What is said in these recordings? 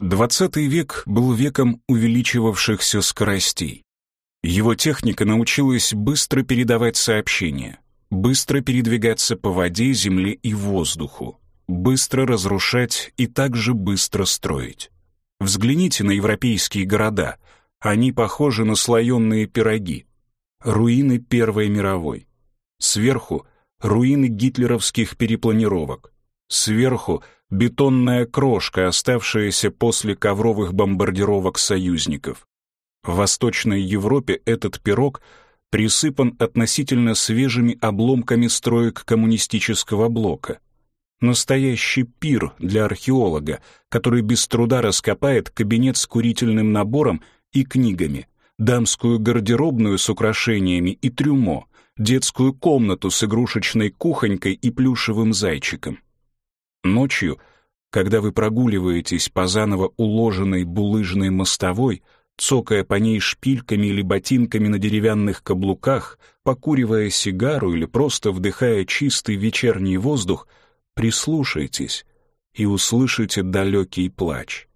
Двадцатый век был веком увеличивавшихся скоростей. Его техника научилась быстро передавать сообщения, быстро передвигаться по воде, земле и воздуху, быстро разрушать и также быстро строить. Взгляните на европейские города. Они похожи на слоенные пироги. Руины Первой мировой. Сверху — руины гитлеровских перепланировок. Сверху — бетонная крошка, оставшаяся после ковровых бомбардировок союзников. В Восточной Европе этот пирог присыпан относительно свежими обломками строек коммунистического блока. Настоящий пир для археолога, который без труда раскопает кабинет с курительным набором и книгами, дамскую гардеробную с украшениями и трюмо, детскую комнату с игрушечной кухонькой и плюшевым зайчиком. Ночью, когда вы прогуливаетесь по заново уложенной булыжной мостовой, цокая по ней шпильками или ботинками на деревянных каблуках, покуривая сигару или просто вдыхая чистый вечерний воздух, прислушайтесь и услышите далекий плач.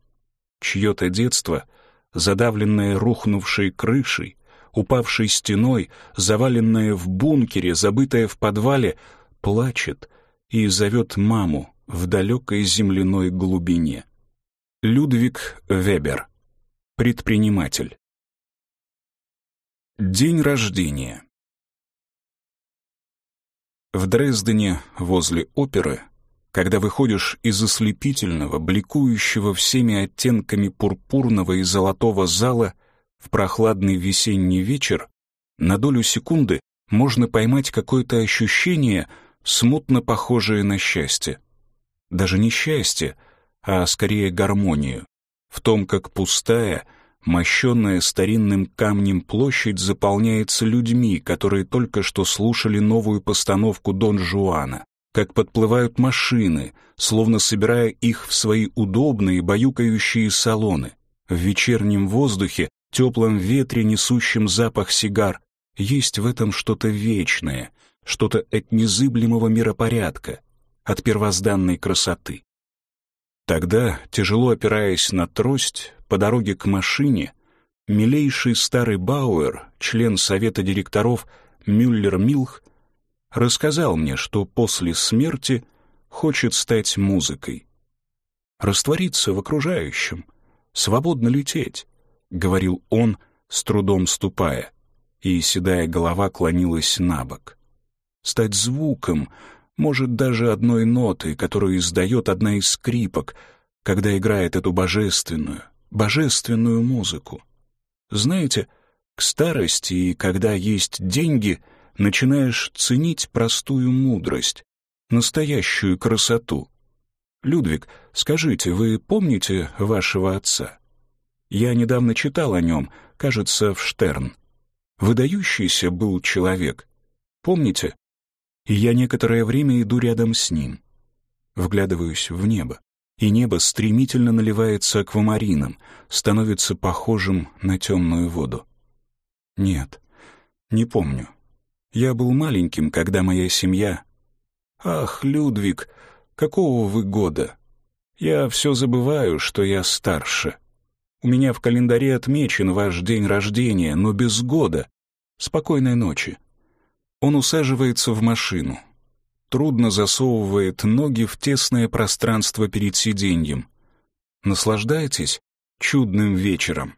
Чье-то детство, задавленное рухнувшей крышей, упавшей стеной, заваленное в бункере, забытое в подвале, плачет и зовет маму в далекой земляной глубине. Людвиг Вебер Предприниматель. День рождения. В Дрездене, возле оперы, когда выходишь из ослепительного, бликующего всеми оттенками пурпурного и золотого зала в прохладный весенний вечер, на долю секунды можно поймать какое-то ощущение, смутно похожее на счастье. Даже не счастье, а скорее гармонию в том, как пустая, мощенная старинным камнем площадь заполняется людьми, которые только что слушали новую постановку Дон Жуана, как подплывают машины, словно собирая их в свои удобные баюкающие салоны. В вечернем воздухе, теплом ветре, несущем запах сигар, есть в этом что-то вечное, что-то от незыблемого миропорядка, от первозданной красоты. Тогда, тяжело опираясь на трость, по дороге к машине, милейший старый Бауэр, член совета директоров Мюллер-Милх, рассказал мне, что после смерти хочет стать музыкой. «Раствориться в окружающем, свободно лететь», — говорил он, с трудом ступая, и седая голова клонилась на бок. «Стать звуком, может, даже одной ноты, которую издает одна из скрипок, когда играет эту божественную, божественную музыку. Знаете, к старости и когда есть деньги, начинаешь ценить простую мудрость, настоящую красоту. Людвиг, скажите, вы помните вашего отца? Я недавно читал о нем, кажется, в Штерн. Выдающийся был человек. Помните? И я некоторое время иду рядом с ним. Вглядываюсь в небо, и небо стремительно наливается аквамарином, становится похожим на темную воду. Нет, не помню. Я был маленьким, когда моя семья... Ах, Людвиг, какого вы года? Я все забываю, что я старше. У меня в календаре отмечен ваш день рождения, но без года. Спокойной ночи. Он усаживается в машину. Трудно засовывает ноги в тесное пространство перед сиденьем. Наслаждаетесь чудным вечером.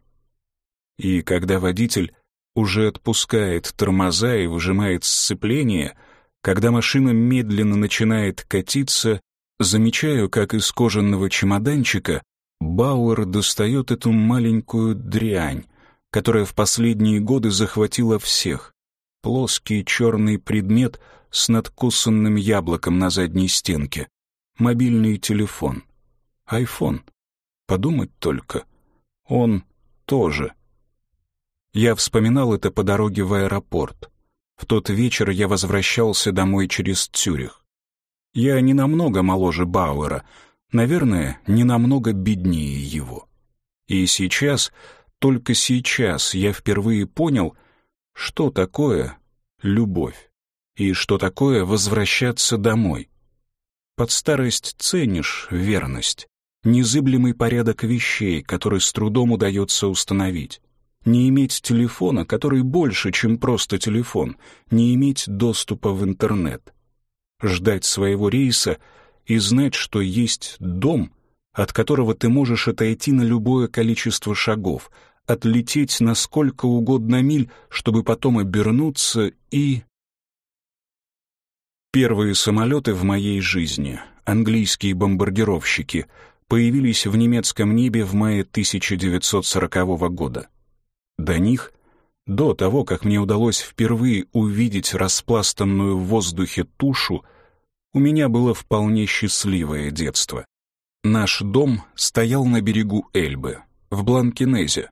И когда водитель уже отпускает тормоза и выжимает сцепление, когда машина медленно начинает катиться, замечаю, как из кожаного чемоданчика Бауэр достает эту маленькую дрянь, которая в последние годы захватила всех плоский черный предмет с надкусанным яблоком на задней стенке. Мобильный телефон. Айфон. Подумать только. Он тоже. Я вспоминал это по дороге в аэропорт. В тот вечер я возвращался домой через Цюрих. Я не намного моложе Бауэра, наверное, не намного беднее его. И сейчас, только сейчас я впервые понял, что такое любовь и что такое возвращаться домой. Под старость ценишь верность, незыблемый порядок вещей, который с трудом удается установить. Не иметь телефона, который больше, чем просто телефон, не иметь доступа в интернет. Ждать своего рейса и знать, что есть дом, от которого ты можешь отойти на любое количество шагов, отлететь на сколько угодно миль, чтобы потом обернуться и... Первые самолеты в моей жизни, английские бомбардировщики, появились в немецком небе в мае 1940 года. До них, до того, как мне удалось впервые увидеть распластанную в воздухе тушу, у меня было вполне счастливое детство. Наш дом стоял на берегу Эльбы, в Бланкинезе.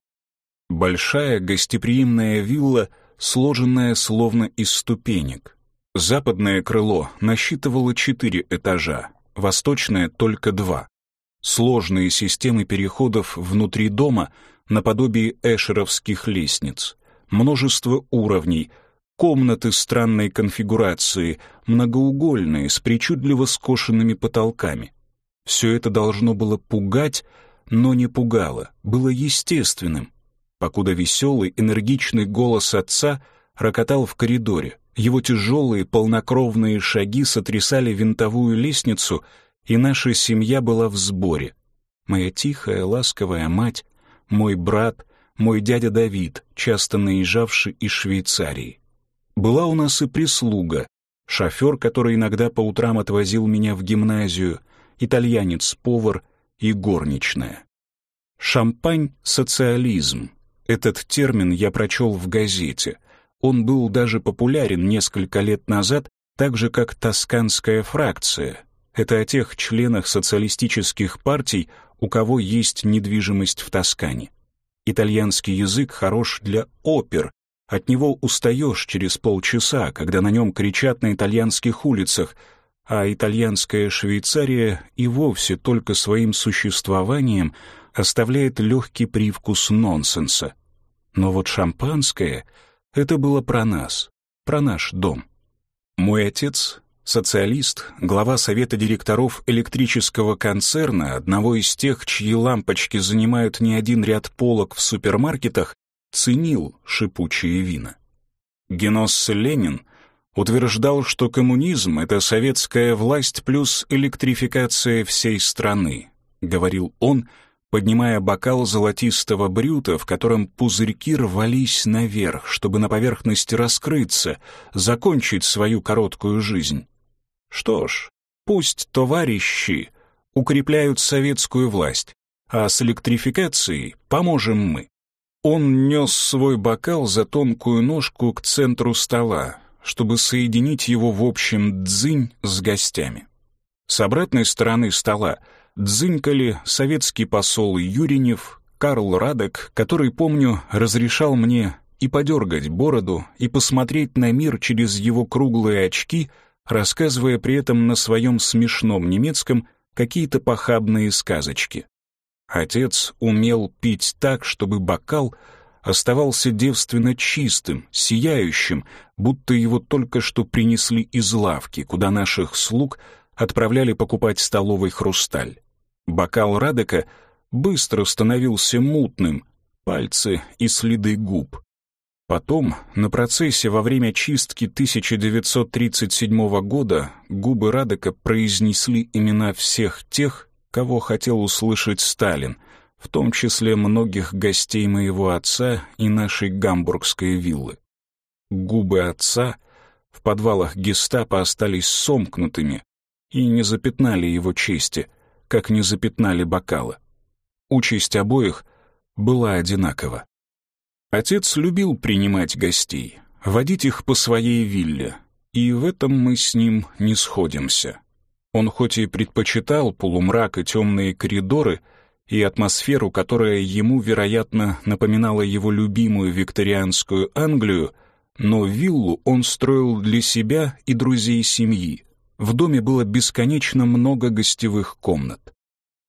Большая гостеприимная вилла, сложенная словно из ступенек. Западное крыло насчитывало четыре этажа, восточное — только два. Сложные системы переходов внутри дома наподобие эшеровских лестниц, множество уровней, комнаты странной конфигурации, многоугольные, с причудливо скошенными потолками. Все это должно было пугать, но не пугало, было естественным, покуда веселый, энергичный голос отца рокотал в коридоре. Его тяжелые, полнокровные шаги сотрясали винтовую лестницу, и наша семья была в сборе. Моя тихая, ласковая мать, мой брат, мой дядя Давид, часто наезжавший из Швейцарии. Была у нас и прислуга, шофер, который иногда по утрам отвозил меня в гимназию, итальянец-повар и горничная. Шампань-социализм. Этот термин я прочел в газете. Он был даже популярен несколько лет назад, так же как тосканская фракция. Это о тех членах социалистических партий, у кого есть недвижимость в Тоскане. Итальянский язык хорош для опер, от него устаешь через полчаса, когда на нем кричат на итальянских улицах, а итальянская Швейцария и вовсе только своим существованием оставляет легкий привкус нонсенса. Но вот шампанское — это было про нас, про наш дом. Мой отец Социалист, глава совета директоров электрического концерна, одного из тех, чьи лампочки занимают не один ряд полок в супермаркетах, ценил шипучие вина. Геносс Ленин утверждал, что коммунизм — это советская власть плюс электрификация всей страны, говорил он, поднимая бокал золотистого брюта, в котором пузырьки рвались наверх, чтобы на поверхности раскрыться, закончить свою короткую жизнь. Что ж, пусть товарищи укрепляют советскую власть, а с электрификацией поможем мы. Он нес свой бокал за тонкую ножку к центру стола, чтобы соединить его в общем дзынь с гостями. С обратной стороны стола дзынькали советский посол Юринев, Карл Радек, который, помню, разрешал мне и подергать бороду, и посмотреть на мир через его круглые очки — рассказывая при этом на своем смешном немецком какие-то похабные сказочки. Отец умел пить так, чтобы бокал оставался девственно чистым, сияющим, будто его только что принесли из лавки, куда наших слуг отправляли покупать столовый хрусталь. Бокал Радека быстро становился мутным, пальцы и следы губ. Потом, на процессе во время чистки 1937 года, губы Радека произнесли имена всех тех, кого хотел услышать Сталин, в том числе многих гостей моего отца и нашей гамбургской виллы. Губы отца в подвалах гестапо остались сомкнутыми и не запятнали его чести, как не запятнали бокалы. Участь обоих была одинакова. Отец любил принимать гостей, водить их по своей вилле, и в этом мы с ним не сходимся. Он хоть и предпочитал полумрак и темные коридоры, и атмосферу, которая ему, вероятно, напоминала его любимую викторианскую Англию, но виллу он строил для себя и друзей семьи. В доме было бесконечно много гостевых комнат.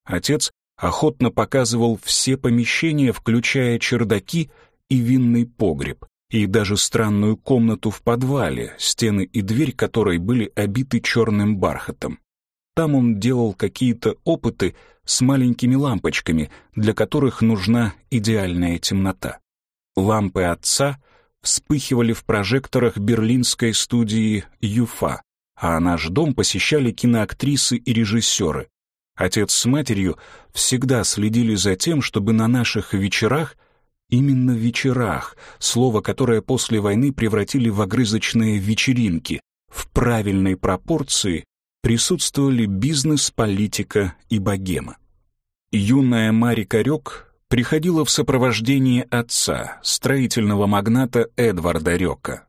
Отец охотно показывал все помещения, включая чердаки и винный погреб, и даже странную комнату в подвале, стены и дверь которой были обиты черным бархатом. Там он делал какие-то опыты с маленькими лампочками, для которых нужна идеальная темнота. Лампы отца вспыхивали в прожекторах берлинской студии «Юфа», а наш дом посещали киноактрисы и режиссеры. Отец с матерью всегда следили за тем, чтобы на наших вечерах, именно вечерах, слово, которое после войны превратили в огрызочные вечеринки, в правильной пропорции присутствовали бизнес, политика и богема. Юная Марика Рёк приходила в сопровождении отца, строительного магната Эдварда Рёка.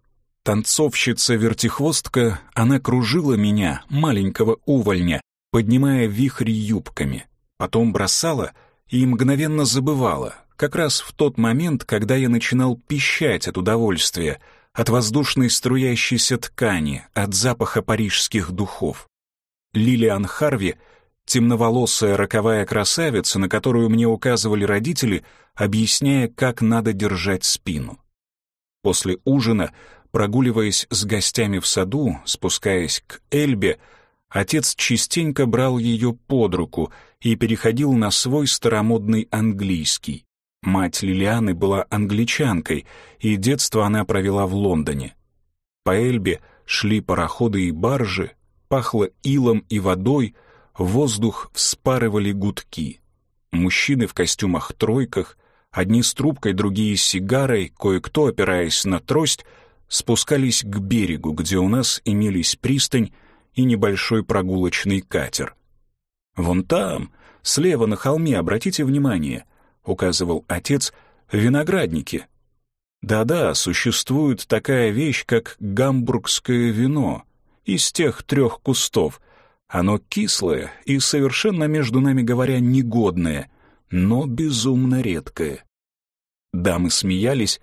Танцовщица-вертихвостка, она кружила меня, маленького увольня, поднимая вихри юбками. Потом бросала и мгновенно забывала, как раз в тот момент, когда я начинал пищать от удовольствия, от воздушной струящейся ткани, от запаха парижских духов. Лилиан Харви, темноволосая роковая красавица, на которую мне указывали родители, объясняя, как надо держать спину. После ужина, прогуливаясь с гостями в саду, спускаясь к Эльбе, отец частенько брал ее под руку и переходил на свой старомодный английский. Мать Лилианы была англичанкой, и детство она провела в Лондоне. По Эльбе шли пароходы и баржи, пахло илом и водой, воздух вспарывали гудки. Мужчины в костюмах-тройках, одни с трубкой, другие с сигарой, кое-кто, опираясь на трость, спускались к берегу, где у нас имелись пристань и небольшой прогулочный катер. «Вон там, слева на холме, обратите внимание», — указывал отец, — «виноградники». Да-да, существует такая вещь, как гамбургское вино из тех трех кустов. Оно кислое и совершенно, между нами говоря, негодное, но безумно редкое. Дамы смеялись,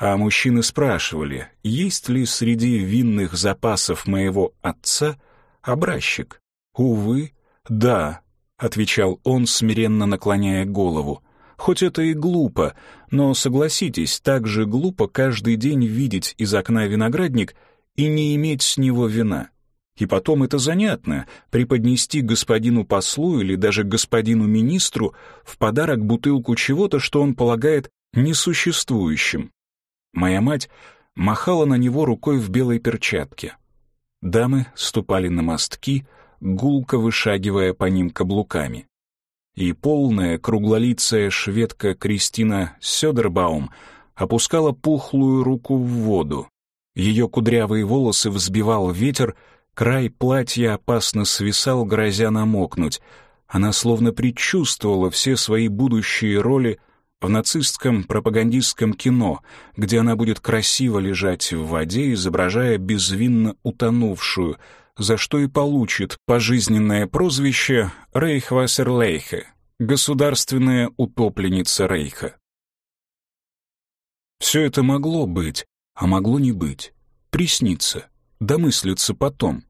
а мужчины спрашивали, есть ли среди винных запасов моего отца образчик. «Увы, да», — отвечал он, смиренно наклоняя голову. «Хоть это и глупо, но, согласитесь, так же глупо каждый день видеть из окна виноградник и не иметь с него вина. И потом это занятно — преподнести господину послу или даже господину министру в подарок бутылку чего-то, что он полагает несуществующим. Моя мать махала на него рукой в белой перчатке. Дамы ступали на мостки, гулко вышагивая по ним каблуками. И полная круглолицая шведка Кристина Сёдербаум опускала пухлую руку в воду. Ее кудрявые волосы взбивал ветер, край платья опасно свисал, грозя намокнуть. Она словно предчувствовала все свои будущие роли в нацистском пропагандистском кино, где она будет красиво лежать в воде, изображая безвинно утонувшую, за что и получит пожизненное прозвище Рейхвассерлейхе — государственная утопленница Рейха. Все это могло быть, а могло не быть, присниться, домыслиться потом.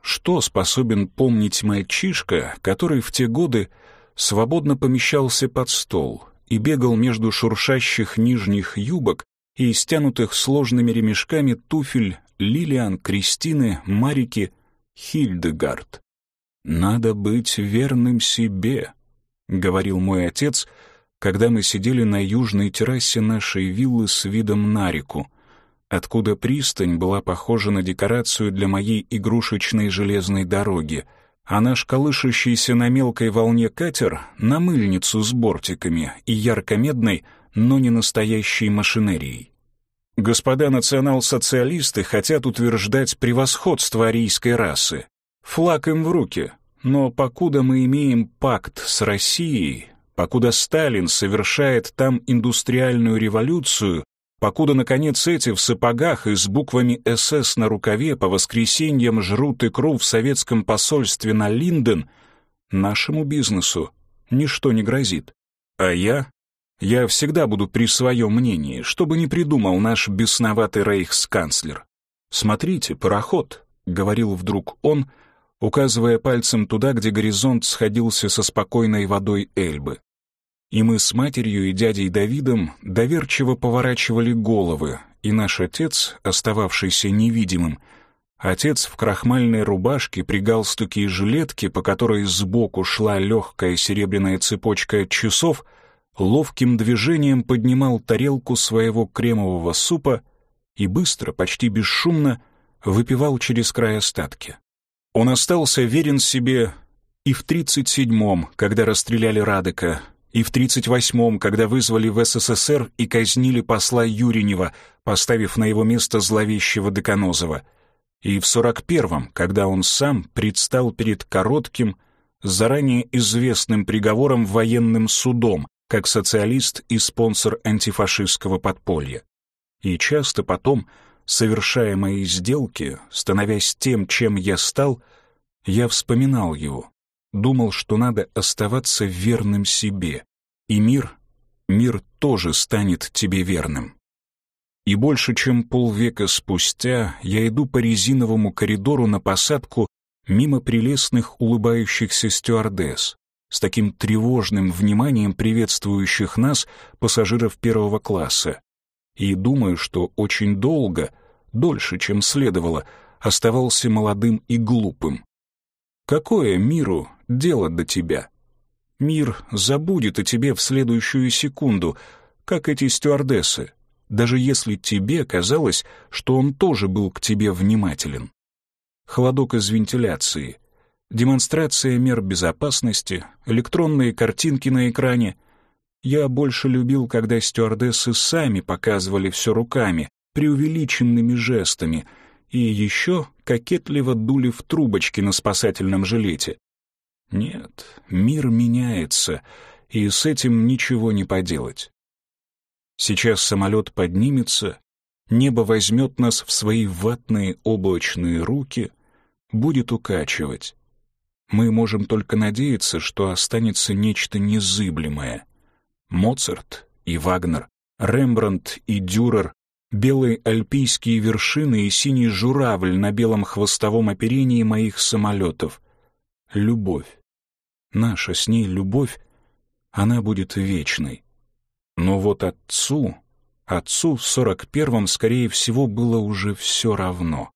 Что способен помнить мальчишка, который в те годы свободно помещался под стол, и бегал между шуршащих нижних юбок и стянутых сложными ремешками туфель Лилиан, Кристины, Марики, Хильдегард. «Надо быть верным себе», — говорил мой отец, когда мы сидели на южной террасе нашей виллы с видом на реку, откуда пристань была похожа на декорацию для моей игрушечной железной дороги — а наш колышущийся на мелкой волне катер — на мыльницу с бортиками и ярко-медной, но не настоящей машинерией. Господа национал-социалисты хотят утверждать превосходство арийской расы. Флаг им в руки. Но покуда мы имеем пакт с Россией, покуда Сталин совершает там индустриальную революцию, покуда, наконец, эти в сапогах и с буквами «СС» на рукаве по воскресеньям жрут икру в советском посольстве на Линден, нашему бизнесу ничто не грозит. А я? Я всегда буду при своем мнении, чтобы не придумал наш бесноватый рейхсканцлер. «Смотрите, пароход», — говорил вдруг он, указывая пальцем туда, где горизонт сходился со спокойной водой Эльбы и мы с матерью и дядей Давидом доверчиво поворачивали головы, и наш отец, остававшийся невидимым, Отец в крахмальной рубашке при галстуке и жилетке, по которой сбоку шла легкая серебряная цепочка часов, ловким движением поднимал тарелку своего кремового супа и быстро, почти бесшумно, выпивал через край остатки. Он остался верен себе и в 37-м, когда расстреляли Радека, и в 38-м, когда вызвали в СССР и казнили посла Юринева, поставив на его место зловещего Деканозова, и в 41-м, когда он сам предстал перед коротким, заранее известным приговором военным судом, как социалист и спонсор антифашистского подполья. И часто потом, совершая мои сделки, становясь тем, чем я стал, я вспоминал его, думал, что надо оставаться верным себе, и мир, мир тоже станет тебе верным. И больше чем полвека спустя я иду по резиновому коридору на посадку мимо прелестных улыбающихся стюардесс, с таким тревожным вниманием приветствующих нас, пассажиров первого класса, и думаю, что очень долго, дольше, чем следовало, оставался молодым и глупым. Какое миру дело до тебя? Мир забудет о тебе в следующую секунду, как эти стюардессы, даже если тебе казалось, что он тоже был к тебе внимателен. Холодок из вентиляции, демонстрация мер безопасности, электронные картинки на экране. Я больше любил, когда стюардессы сами показывали все руками, преувеличенными жестами, и еще кокетливо дули в трубочки на спасательном жилете. Нет, мир меняется, и с этим ничего не поделать. Сейчас самолет поднимется, небо возьмет нас в свои ватные облачные руки, будет укачивать. Мы можем только надеяться, что останется нечто незыблемое. Моцарт и Вагнер, Рембрандт и Дюрер, белые альпийские вершины и синий журавль на белом хвостовом оперении моих самолетов. Любовь. Наша с ней любовь, она будет вечной. Но вот отцу, отцу в сорок первом, скорее всего, было уже все равно.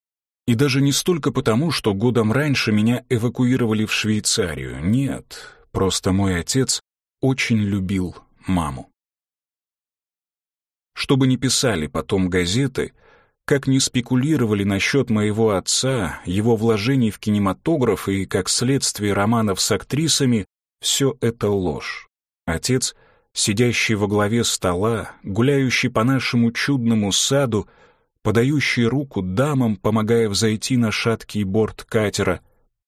И даже не столько потому, что годом раньше меня эвакуировали в Швейцарию. Нет, просто мой отец очень любил маму. Чтобы не писали потом газеты, как не спекулировали насчет моего отца, его вложений в кинематограф и, как следствие, романов с актрисами, все это ложь. Отец — сидящий во главе стола, гуляющий по нашему чудному саду, подающий руку дамам, помогая взойти на шаткий борт катера,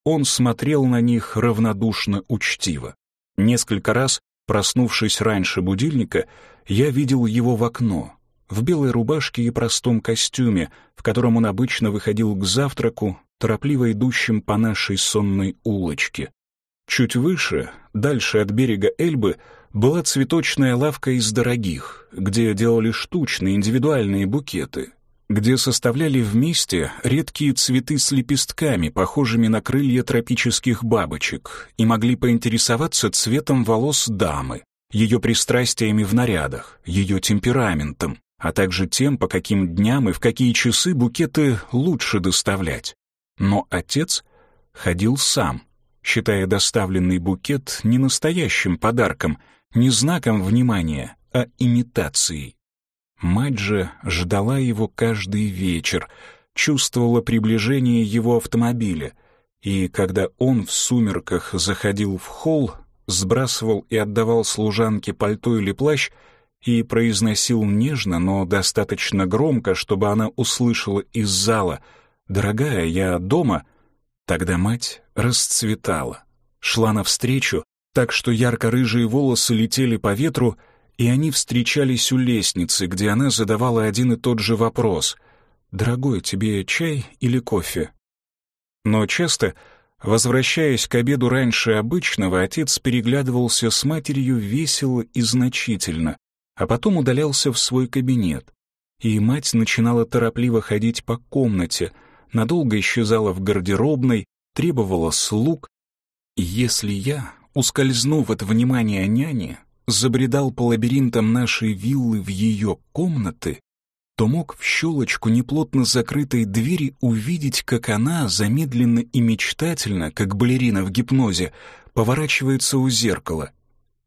он смотрел на них равнодушно учтиво. Несколько раз, проснувшись раньше будильника, я видел его в окно, в белой рубашке и простом костюме, в котором он обычно выходил к завтраку, торопливо идущим по нашей сонной улочке. Чуть выше, дальше от берега Эльбы, была цветочная лавка из дорогих, где делали штучные индивидуальные букеты, где составляли вместе редкие цветы с лепестками, похожими на крылья тропических бабочек, и могли поинтересоваться цветом волос дамы, ее пристрастиями в нарядах, ее темпераментом, а также тем, по каким дням и в какие часы букеты лучше доставлять. Но отец ходил сам, считая доставленный букет не настоящим подарком, не знаком внимания, а имитацией. Мать же ждала его каждый вечер, чувствовала приближение его автомобиля, и когда он в сумерках заходил в холл, сбрасывал и отдавал служанке пальто или плащ и произносил нежно, но достаточно громко, чтобы она услышала из зала «Дорогая, я дома», Тогда мать расцветала, шла навстречу, так что ярко-рыжие волосы летели по ветру, и они встречались у лестницы, где она задавала один и тот же вопрос «Дорогой, тебе чай или кофе?» Но часто, возвращаясь к обеду раньше обычного, отец переглядывался с матерью весело и значительно, а потом удалялся в свой кабинет, и мать начинала торопливо ходить по комнате — надолго исчезала в гардеробной, требовала слуг. И если я, ускользнув от внимания няни, забредал по лабиринтам нашей виллы в ее комнаты, то мог в щелочку неплотно закрытой двери увидеть, как она замедленно и мечтательно, как балерина в гипнозе, поворачивается у зеркала.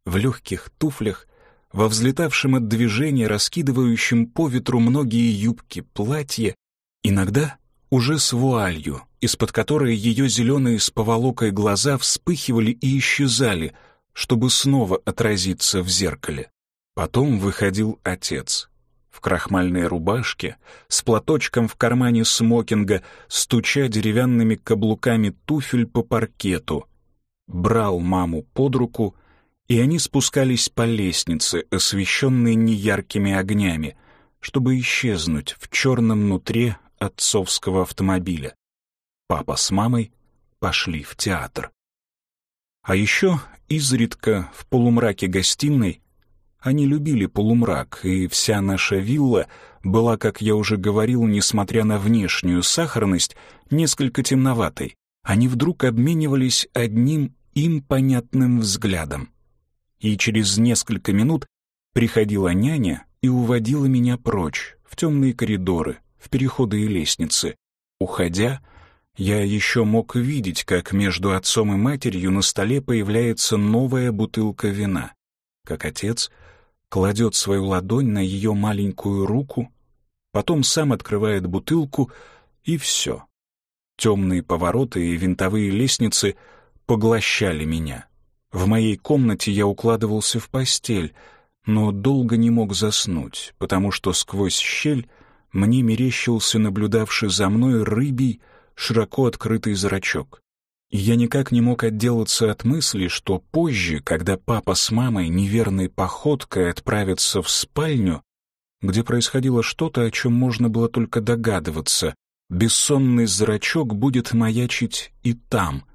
В легких туфлях, во взлетавшем от движения, раскидывающем по ветру многие юбки, платье, иногда уже с вуалью, из-под которой ее зеленые с поволокой глаза вспыхивали и исчезали, чтобы снова отразиться в зеркале. Потом выходил отец в крахмальной рубашке, с платочком в кармане смокинга, стуча деревянными каблуками туфель по паркету, брал маму под руку, и они спускались по лестнице, освещенной неяркими огнями, чтобы исчезнуть в черном нутре отцовского автомобиля. Папа с мамой пошли в театр. А еще изредка в полумраке гостиной они любили полумрак, и вся наша вилла была, как я уже говорил, несмотря на внешнюю сахарность, несколько темноватой. Они вдруг обменивались одним им понятным взглядом. И через несколько минут приходила няня и уводила меня прочь, в темные коридоры, в переходы и лестницы. Уходя, я еще мог видеть, как между отцом и матерью на столе появляется новая бутылка вина, как отец кладет свою ладонь на ее маленькую руку, потом сам открывает бутылку, и все. Темные повороты и винтовые лестницы поглощали меня. В моей комнате я укладывался в постель, но долго не мог заснуть, потому что сквозь щель мне мерещился наблюдавший за мной рыбий, широко открытый зрачок. Я никак не мог отделаться от мысли, что позже, когда папа с мамой неверной походкой отправятся в спальню, где происходило что-то, о чем можно было только догадываться, бессонный зрачок будет маячить и там,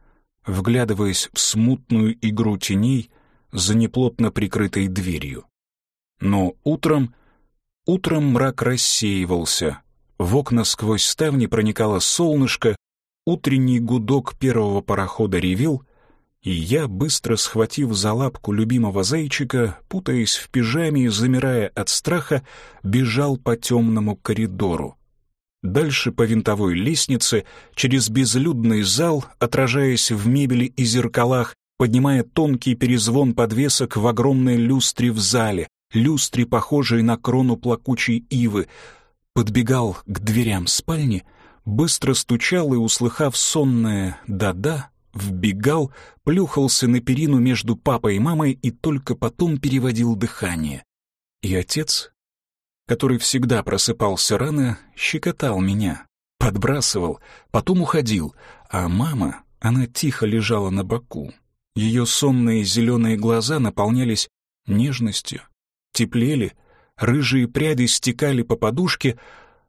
вглядываясь в смутную игру теней за неплотно прикрытой дверью. Но утром, утром мрак рассеивался, в окна сквозь ставни проникало солнышко, Утренний гудок первого парохода ревел, и я, быстро схватив за лапку любимого зайчика, путаясь в пижаме и замирая от страха, бежал по темному коридору. Дальше по винтовой лестнице, через безлюдный зал, отражаясь в мебели и зеркалах, поднимая тонкий перезвон подвесок в огромной люстре в зале, люстре, похожей на крону плакучей ивы, подбегал к дверям спальни — быстро стучал и, услыхав сонное «да-да», вбегал, плюхался на перину между папой и мамой и только потом переводил дыхание. И отец, который всегда просыпался рано, щекотал меня, подбрасывал, потом уходил, а мама, она тихо лежала на боку. Ее сонные зеленые глаза наполнялись нежностью, теплели, рыжие пряди стекали по подушке,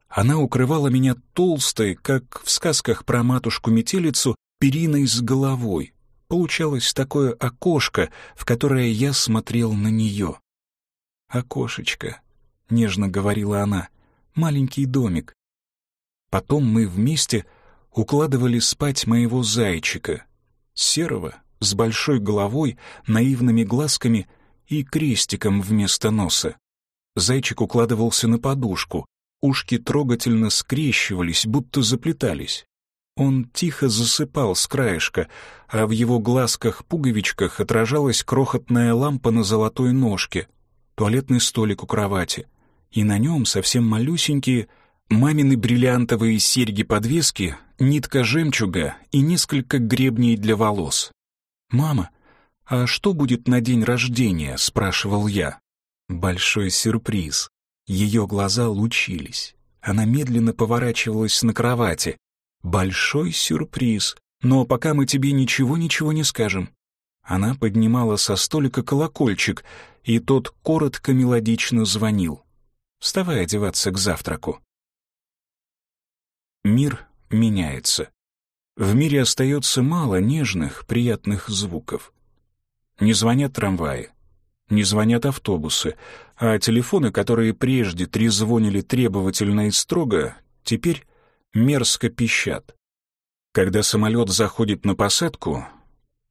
она укрывала меня толстой, как в сказках про матушку-метелицу, периной с головой. Получалось такое окошко, в которое я смотрел на нее. «Окошечко», — нежно говорила она, — «маленький домик». Потом мы вместе укладывали спать моего зайчика, серого, с большой головой, наивными глазками и крестиком вместо носа. Зайчик укладывался на подушку, Ушки трогательно скрещивались, будто заплетались. Он тихо засыпал с краешка, а в его глазках-пуговичках отражалась крохотная лампа на золотой ножке, туалетный столик у кровати, и на нем совсем малюсенькие мамины бриллиантовые серьги-подвески, нитка жемчуга и несколько гребней для волос. «Мама, а что будет на день рождения?» — спрашивал я. «Большой сюрприз», ее глаза лучились. Она медленно поворачивалась на кровати. «Большой сюрприз, но пока мы тебе ничего-ничего не скажем». Она поднимала со столика колокольчик, и тот коротко мелодично звонил. «Вставай одеваться к завтраку». Мир меняется. В мире остается мало нежных, приятных звуков. Не звонят трамваи, не звонят автобусы, а телефоны, которые прежде трезвонили требовательно и строго, теперь мерзко пищат. Когда самолет заходит на посадку,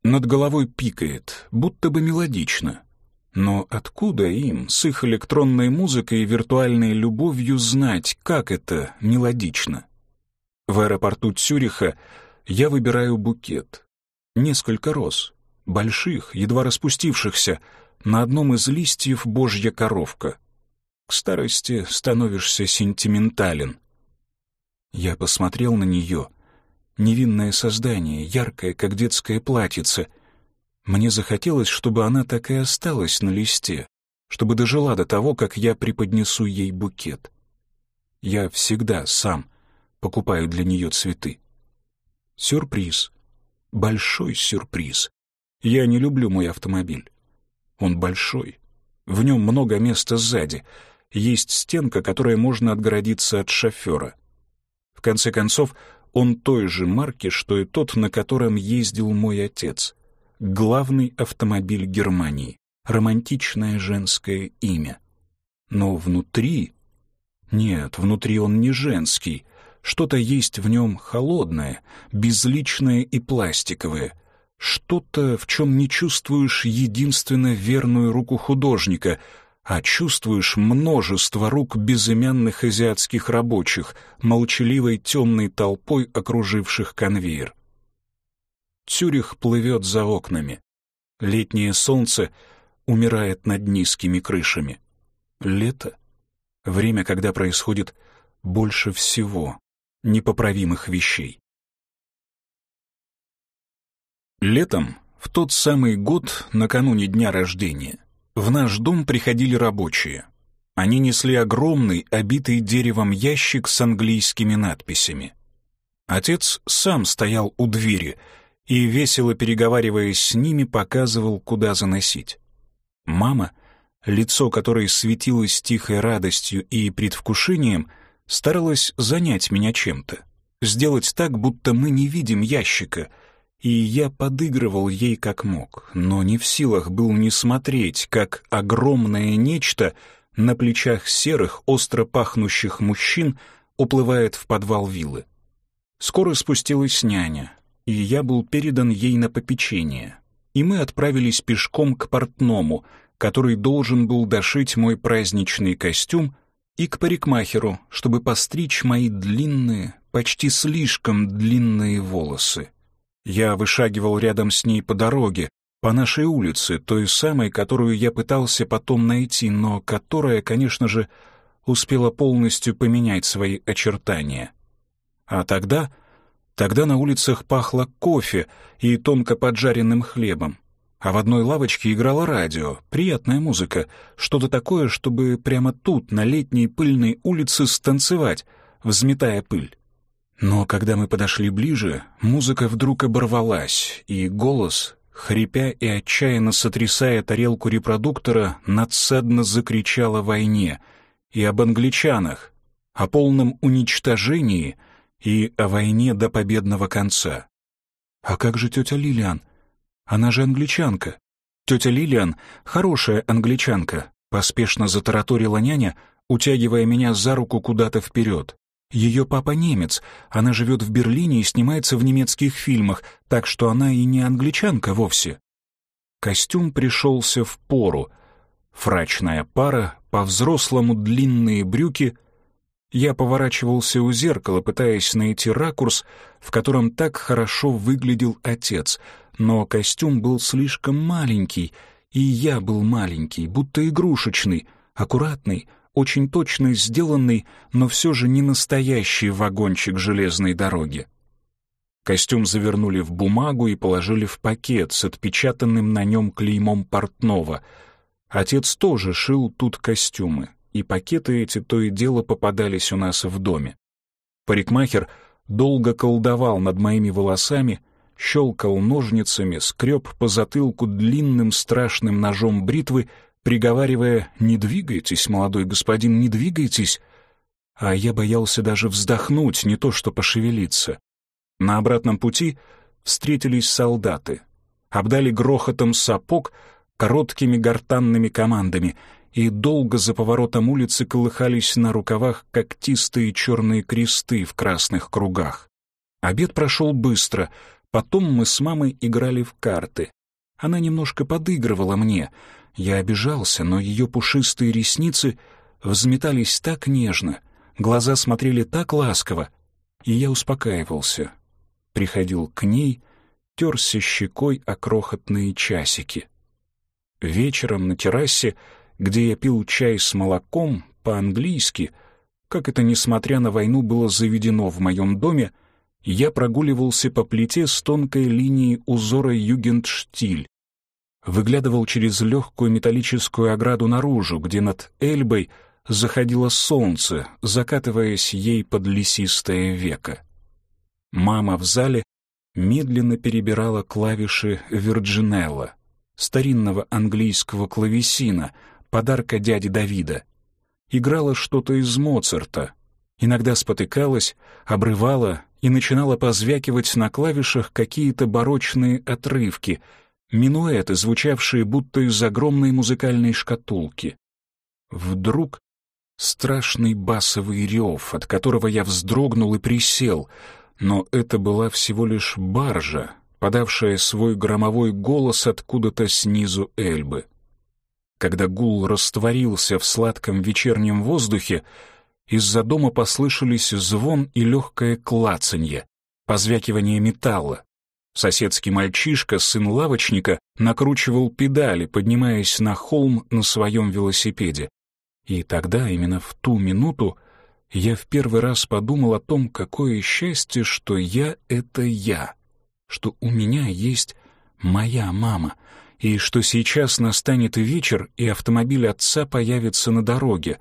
над головой пикает, будто бы мелодично. Но откуда им, с их электронной музыкой и виртуальной любовью, знать, как это мелодично? В аэропорту Цюриха я выбираю букет. Несколько роз, больших, едва распустившихся, на одном из листьев божья коровка. К старости становишься сентиментален. Я посмотрел на нее. Невинное создание, яркое, как детское платьице. Мне захотелось, чтобы она так и осталась на листе, чтобы дожила до того, как я преподнесу ей букет. Я всегда сам покупаю для нее цветы. Сюрприз. Большой сюрприз. Я не люблю мой автомобиль. Он большой. В нем много места сзади. Есть стенка, которой можно отгородиться от шофера. В конце концов, он той же марки, что и тот, на котором ездил мой отец. Главный автомобиль Германии. Романтичное женское имя. Но внутри... Нет, внутри он не женский. Что-то есть в нем холодное, безличное и пластиковое — что-то, в чем не чувствуешь единственно верную руку художника, а чувствуешь множество рук безымянных азиатских рабочих, молчаливой темной толпой окруживших конвейер. Цюрих плывет за окнами. Летнее солнце умирает над низкими крышами. Лето — время, когда происходит больше всего непоправимых вещей. Летом, в тот самый год, накануне дня рождения, в наш дом приходили рабочие. Они несли огромный, обитый деревом ящик с английскими надписями. Отец сам стоял у двери и, весело переговариваясь с ними, показывал, куда заносить. Мама, лицо которой светилось тихой радостью и предвкушением, старалась занять меня чем-то, сделать так, будто мы не видим ящика — и я подыгрывал ей как мог, но не в силах был не смотреть, как огромное нечто на плечах серых, остро пахнущих мужчин уплывает в подвал виллы. Скоро спустилась няня, и я был передан ей на попечение, и мы отправились пешком к портному, который должен был дошить мой праздничный костюм, и к парикмахеру, чтобы постричь мои длинные, почти слишком длинные волосы. Я вышагивал рядом с ней по дороге, по нашей улице, той самой, которую я пытался потом найти, но которая, конечно же, успела полностью поменять свои очертания. А тогда... Тогда на улицах пахло кофе и тонко поджаренным хлебом. А в одной лавочке играло радио, приятная музыка, что-то такое, чтобы прямо тут, на летней пыльной улице, станцевать, взметая пыль. Но когда мы подошли ближе, музыка вдруг оборвалась, и голос, хрипя и отчаянно сотрясая тарелку репродуктора, надсадно закричал о войне и об англичанах, о полном уничтожении и о войне до победного конца. «А как же тетя Лилиан? Она же англичанка. Тетя Лилиан — хорошая англичанка», — поспешно затараторила няня, утягивая меня за руку куда-то вперед. Ее папа немец, она живет в Берлине и снимается в немецких фильмах, так что она и не англичанка вовсе. Костюм пришелся в пору. Фрачная пара, по-взрослому длинные брюки. Я поворачивался у зеркала, пытаясь найти ракурс, в котором так хорошо выглядел отец, но костюм был слишком маленький, и я был маленький, будто игрушечный, аккуратный, очень точно сделанный, но все же не настоящий вагончик железной дороги. Костюм завернули в бумагу и положили в пакет с отпечатанным на нем клеймом портного. Отец тоже шил тут костюмы, и пакеты эти то и дело попадались у нас в доме. Парикмахер долго колдовал над моими волосами, щелкал ножницами, скреб по затылку длинным страшным ножом бритвы приговаривая «Не двигайтесь, молодой господин, не двигайтесь», а я боялся даже вздохнуть, не то что пошевелиться. На обратном пути встретились солдаты, обдали грохотом сапог, короткими гортанными командами, и долго за поворотом улицы колыхались на рукавах когтистые черные кресты в красных кругах. Обед прошел быстро, потом мы с мамой играли в карты. Она немножко подыгрывала мне — Я обижался, но ее пушистые ресницы взметались так нежно, глаза смотрели так ласково, и я успокаивался. Приходил к ней, терся щекой о крохотные часики. Вечером на террасе, где я пил чай с молоком, по-английски, как это, несмотря на войну, было заведено в моем доме, я прогуливался по плите с тонкой линией узора югендштиль, выглядывал через легкую металлическую ограду наружу, где над Эльбой заходило солнце, закатываясь ей под лесистое веко. Мама в зале медленно перебирала клавиши Вирджинелла, старинного английского клавесина, подарка дяди Давида. Играла что-то из Моцарта, иногда спотыкалась, обрывала и начинала позвякивать на клавишах какие-то барочные отрывки — минуэты, звучавшие будто из огромной музыкальной шкатулки. Вдруг страшный басовый рев, от которого я вздрогнул и присел, но это была всего лишь баржа, подавшая свой громовой голос откуда-то снизу Эльбы. Когда гул растворился в сладком вечернем воздухе, из-за дома послышались звон и легкое клацанье, позвякивание металла. Соседский мальчишка, сын лавочника, накручивал педали, поднимаясь на холм на своем велосипеде. И тогда, именно в ту минуту, я в первый раз подумал о том, какое счастье, что я — это я, что у меня есть моя мама, и что сейчас настанет вечер, и автомобиль отца появится на дороге,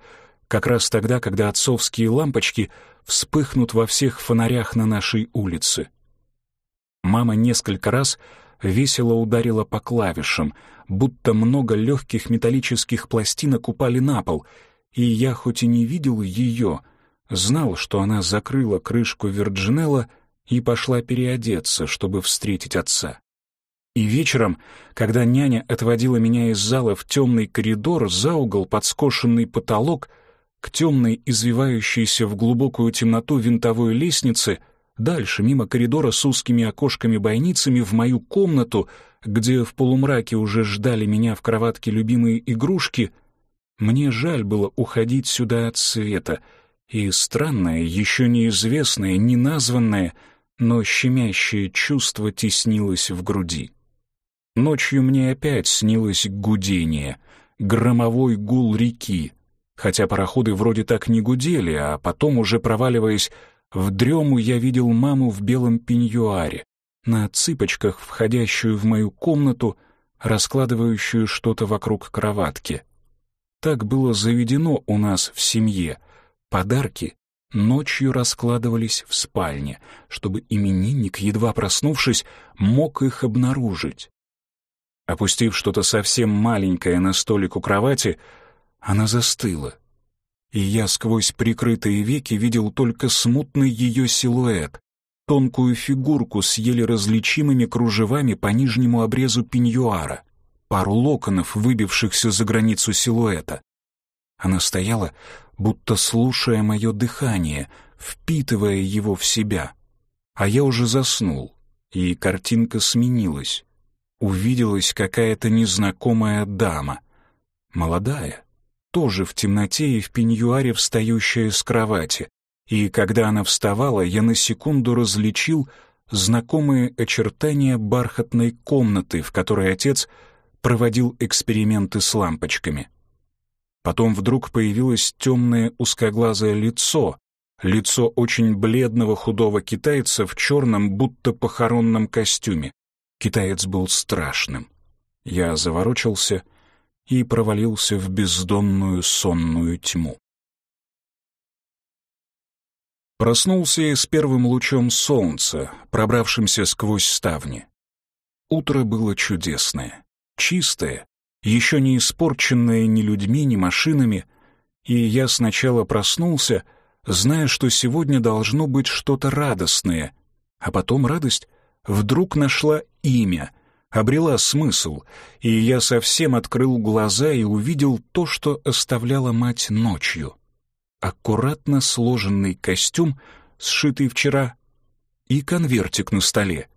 как раз тогда, когда отцовские лампочки вспыхнут во всех фонарях на нашей улице. Мама несколько раз весело ударила по клавишам, будто много легких металлических пластинок упали на пол, и я хоть и не видел ее, знал, что она закрыла крышку Вирджинелла и пошла переодеться, чтобы встретить отца. И вечером, когда няня отводила меня из зала в темный коридор, за угол под скошенный потолок, к темной, извивающейся в глубокую темноту винтовой лестнице — Дальше, мимо коридора с узкими окошками-бойницами, в мою комнату, где в полумраке уже ждали меня в кроватке любимые игрушки, мне жаль было уходить сюда от света, и странное, еще неизвестное, неназванное, но щемящее чувство теснилось в груди. Ночью мне опять снилось гудение, громовой гул реки, хотя пароходы вроде так не гудели, а потом, уже проваливаясь в дрему я видел маму в белом пеньюаре, на цыпочках, входящую в мою комнату, раскладывающую что-то вокруг кроватки. Так было заведено у нас в семье. Подарки ночью раскладывались в спальне, чтобы именинник, едва проснувшись, мог их обнаружить. Опустив что-то совсем маленькое на столик у кровати, она застыла — и я сквозь прикрытые веки видел только смутный ее силуэт, тонкую фигурку с еле различимыми кружевами по нижнему обрезу пеньюара, пару локонов, выбившихся за границу силуэта. Она стояла, будто слушая мое дыхание, впитывая его в себя. А я уже заснул, и картинка сменилась. Увиделась какая-то незнакомая дама, молодая, тоже в темноте и в пеньюаре, встающая с кровати. И когда она вставала, я на секунду различил знакомые очертания бархатной комнаты, в которой отец проводил эксперименты с лампочками. Потом вдруг появилось темное узкоглазое лицо, лицо очень бледного худого китайца в черном, будто похоронном костюме. Китаец был страшным. Я заворочился — и провалился в бездонную сонную тьму. Проснулся я с первым лучом солнца, пробравшимся сквозь ставни. Утро было чудесное, чистое, еще не испорченное ни людьми, ни машинами, и я сначала проснулся, зная, что сегодня должно быть что-то радостное, а потом радость вдруг нашла имя, обрела смысл, и я совсем открыл глаза и увидел то, что оставляла мать ночью. Аккуратно сложенный костюм, сшитый вчера, и конвертик на столе.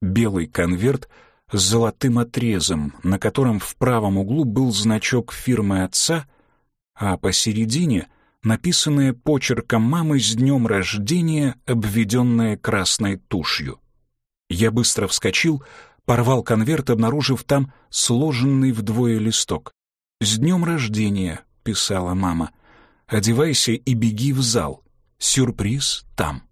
Белый конверт, с золотым отрезом, на котором в правом углу был значок фирмы отца, а посередине написанное почерком мамы с днем рождения, обведенное красной тушью. Я быстро вскочил, порвал конверт, обнаружив там сложенный вдвое листок. «С днем рождения», — писала мама, — «одевайся и беги в зал. Сюрприз там».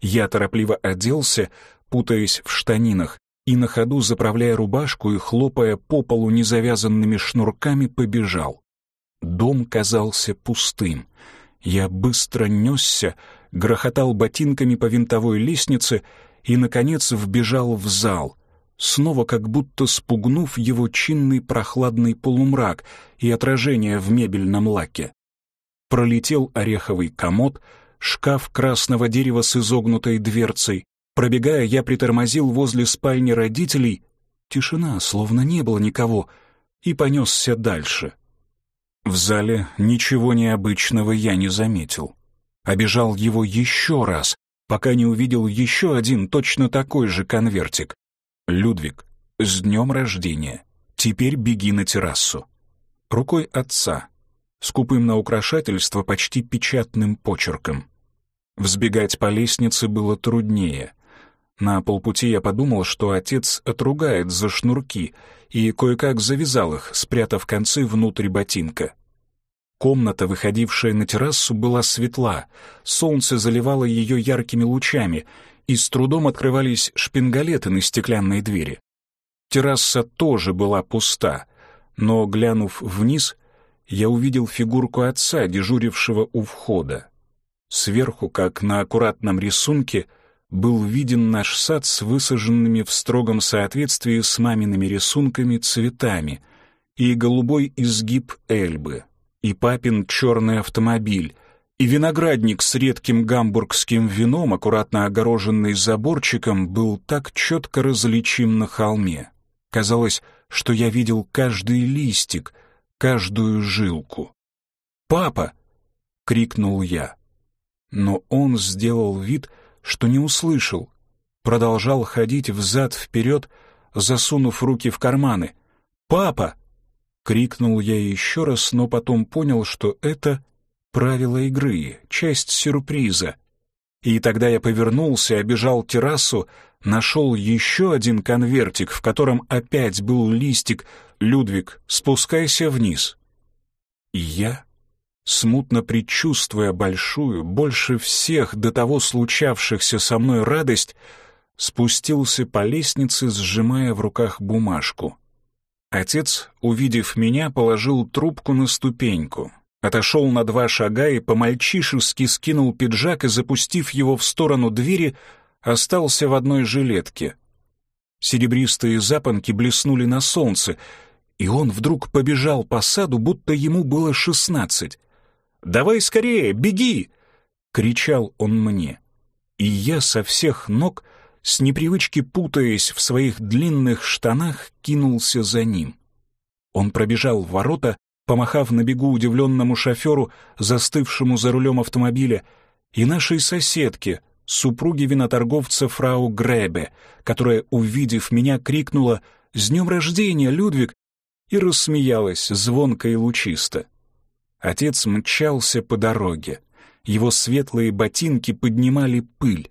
Я торопливо оделся, путаясь в штанинах, и на ходу, заправляя рубашку и хлопая по полу незавязанными шнурками, побежал. Дом казался пустым. Я быстро несся, грохотал ботинками по винтовой лестнице и, наконец, вбежал в зал, снова как будто спугнув его чинный прохладный полумрак и отражение в мебельном лаке. Пролетел ореховый комод, шкаф красного дерева с изогнутой дверцей. Пробегая, я притормозил возле спальни родителей. Тишина, словно не было никого, и понесся дальше. В зале ничего необычного я не заметил. Обежал его еще раз, пока не увидел еще один точно такой же конвертик. «Людвиг, с днем рождения. Теперь беги на террасу». Рукой отца, скупым на украшательство почти печатным почерком. Взбегать по лестнице было труднее. На полпути я подумал, что отец отругает за шнурки, и кое-как завязал их, спрятав концы внутрь ботинка. Комната, выходившая на террасу, была светла, солнце заливало ее яркими лучами, и с трудом открывались шпингалеты на стеклянной двери. Терраса тоже была пуста, но, глянув вниз, я увидел фигурку отца, дежурившего у входа. Сверху, как на аккуратном рисунке, был виден наш сад с высаженными в строгом соответствии с мамиными рисунками цветами и голубой изгиб Эльбы, и папин черный автомобиль, и виноградник с редким гамбургским вином, аккуратно огороженный заборчиком, был так четко различим на холме. Казалось, что я видел каждый листик, каждую жилку. «Папа!» — крикнул я. Но он сделал вид, что не услышал, продолжал ходить взад-вперед, засунув руки в карманы. «Папа!» — крикнул я еще раз, но потом понял, что это правила игры, часть сюрприза. И тогда я повернулся, обежал террасу, нашел еще один конвертик, в котором опять был листик «Людвиг, спускайся вниз». И я смутно предчувствуя большую, больше всех до того случавшихся со мной радость, спустился по лестнице, сжимая в руках бумажку. Отец, увидев меня, положил трубку на ступеньку, отошел на два шага и по-мальчишески скинул пиджак и, запустив его в сторону двери, остался в одной жилетке. Серебристые запонки блеснули на солнце, и он вдруг побежал по саду, будто ему было шестнадцать. Давай скорее, беги!» — кричал он мне. И я со всех ног, с непривычки путаясь в своих длинных штанах, кинулся за ним. Он пробежал в ворота, помахав на бегу удивленному шоферу, застывшему за рулем автомобиля, и нашей соседке, супруге виноторговца фрау Гребе, которая, увидев меня, крикнула «С днем рождения, Людвиг!» и рассмеялась звонко и лучисто. Отец мчался по дороге. Его светлые ботинки поднимали пыль.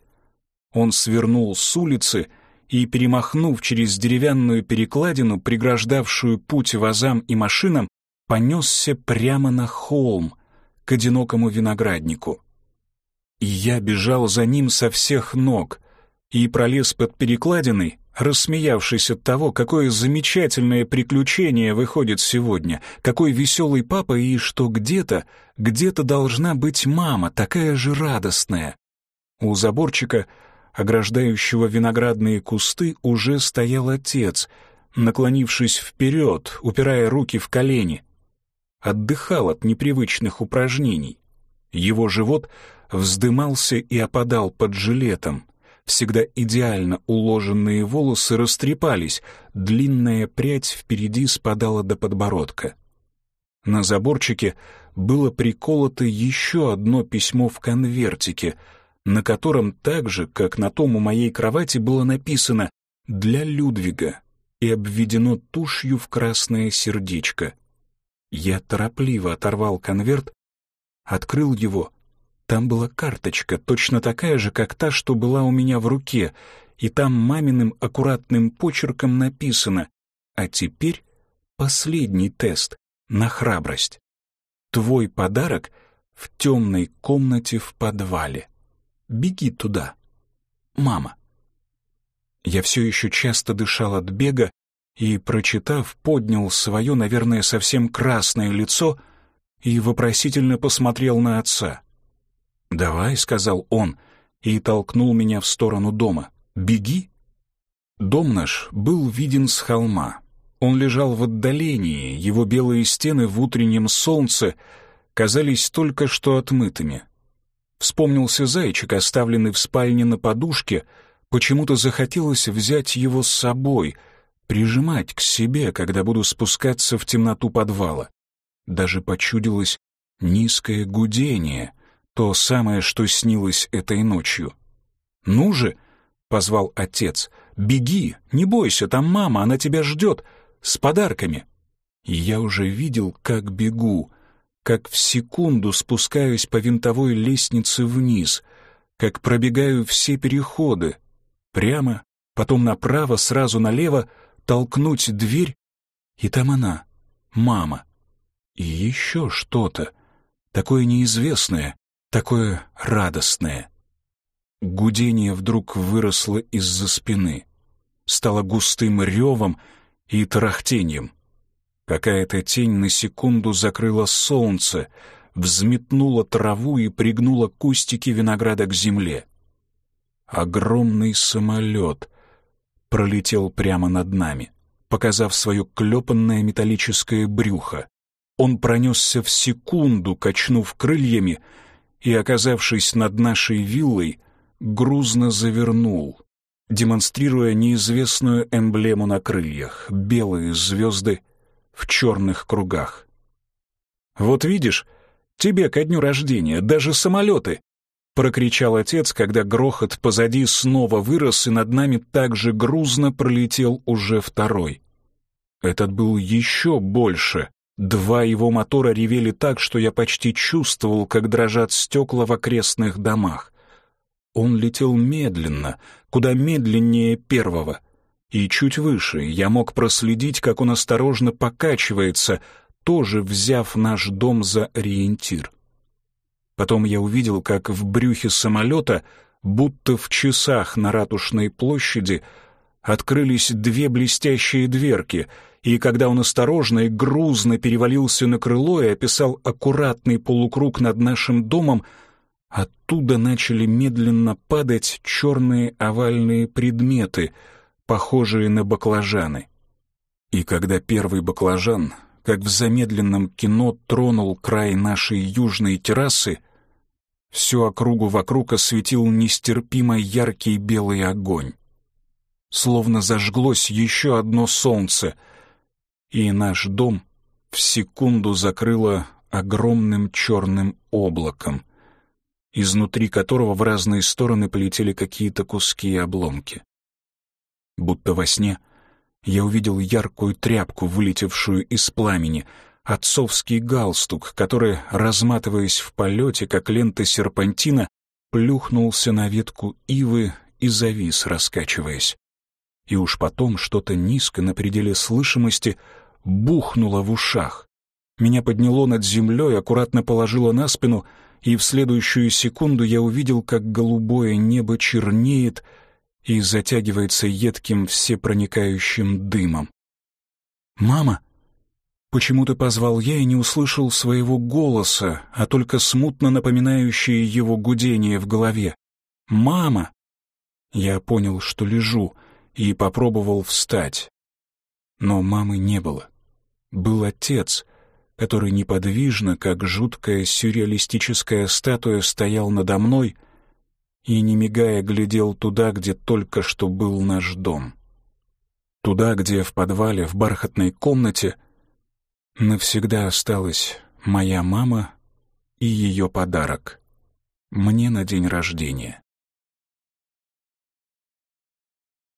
Он свернул с улицы и, перемахнув через деревянную перекладину, преграждавшую путь вазам и машинам, понесся прямо на холм, к одинокому винограднику. И я бежал за ним со всех ног и пролез под перекладиной, рассмеявшись от того, какое замечательное приключение выходит сегодня, какой веселый папа и что где-то, где-то должна быть мама, такая же радостная. У заборчика, ограждающего виноградные кусты, уже стоял отец, наклонившись вперед, упирая руки в колени. Отдыхал от непривычных упражнений. Его живот вздымался и опадал под жилетом — Всегда идеально уложенные волосы растрепались, длинная прядь впереди спадала до подбородка. На заборчике было приколото еще одно письмо в конвертике, на котором так же, как на том у моей кровати, было написано «Для Людвига» и обведено тушью в красное сердечко. Я торопливо оторвал конверт, открыл его. Там была карточка, точно такая же, как та, что была у меня в руке, и там маминым аккуратным почерком написано «А теперь последний тест на храбрость. Твой подарок в темной комнате в подвале. Беги туда, мама». Я все еще часто дышал от бега и, прочитав, поднял свое, наверное, совсем красное лицо и вопросительно посмотрел на отца. «Давай», — сказал он, и толкнул меня в сторону дома. «Беги!» Дом наш был виден с холма. Он лежал в отдалении, его белые стены в утреннем солнце казались только что отмытыми. Вспомнился зайчик, оставленный в спальне на подушке — Почему-то захотелось взять его с собой, прижимать к себе, когда буду спускаться в темноту подвала. Даже почудилось низкое гудение, то самое, что снилось этой ночью. «Ну же!» — позвал отец. «Беги, не бойся, там мама, она тебя ждет, с подарками». Я уже видел, как бегу, как в секунду спускаюсь по винтовой лестнице вниз, как пробегаю все переходы, прямо, потом направо, сразу налево, толкнуть дверь, и там она, мама. И еще что-то, такое неизвестное, такое радостное. Гудение вдруг выросло из-за спины, стало густым ревом и тарахтением. Какая-то тень на секунду закрыла солнце, взметнула траву и пригнула кустики винограда к земле. Огромный самолет пролетел прямо над нами, показав свое клепанное металлическое брюхо. Он пронесся в секунду, качнув крыльями, и, оказавшись над нашей виллой, грузно завернул, демонстрируя неизвестную эмблему на крыльях — белые звезды в черных кругах. «Вот видишь, тебе ко дню рождения даже самолеты прокричал отец, когда грохот позади снова вырос, и над нами так же грузно пролетел уже второй. Этот был еще больше. Два его мотора ревели так, что я почти чувствовал, как дрожат стекла в окрестных домах. Он летел медленно, куда медленнее первого. И чуть выше я мог проследить, как он осторожно покачивается, тоже взяв наш дом за ориентир. Потом я увидел, как в брюхе самолета, будто в часах на ратушной площади, открылись две блестящие дверки, и когда он осторожно и грузно перевалился на крыло и описал аккуратный полукруг над нашим домом, оттуда начали медленно падать черные овальные предметы, похожие на баклажаны. И когда первый баклажан, как в замедленном кино, тронул край нашей южной террасы, Всю округу вокруг осветил нестерпимо яркий белый огонь. Словно зажглось еще одно солнце, и наш дом в секунду закрыло огромным черным облаком, изнутри которого в разные стороны полетели какие-то куски и обломки. Будто во сне я увидел яркую тряпку, вылетевшую из пламени — отцовский галстук, который, разматываясь в полете, как лента серпантина, плюхнулся на ветку ивы и завис, раскачиваясь. И уж потом что-то низко на пределе слышимости бухнуло в ушах. Меня подняло над землей, аккуратно положило на спину, и в следующую секунду я увидел, как голубое небо чернеет и затягивается едким всепроникающим дымом. «Мама!» Почему-то позвал я и не услышал своего голоса, а только смутно напоминающее его гудение в голове. «Мама!» Я понял, что лежу, и попробовал встать. Но мамы не было. Был отец, который неподвижно, как жуткая сюрреалистическая статуя, стоял надо мной и, не мигая, глядел туда, где только что был наш дом. Туда, где в подвале, в бархатной комнате — Навсегда осталась моя мама и ее подарок мне на день рождения.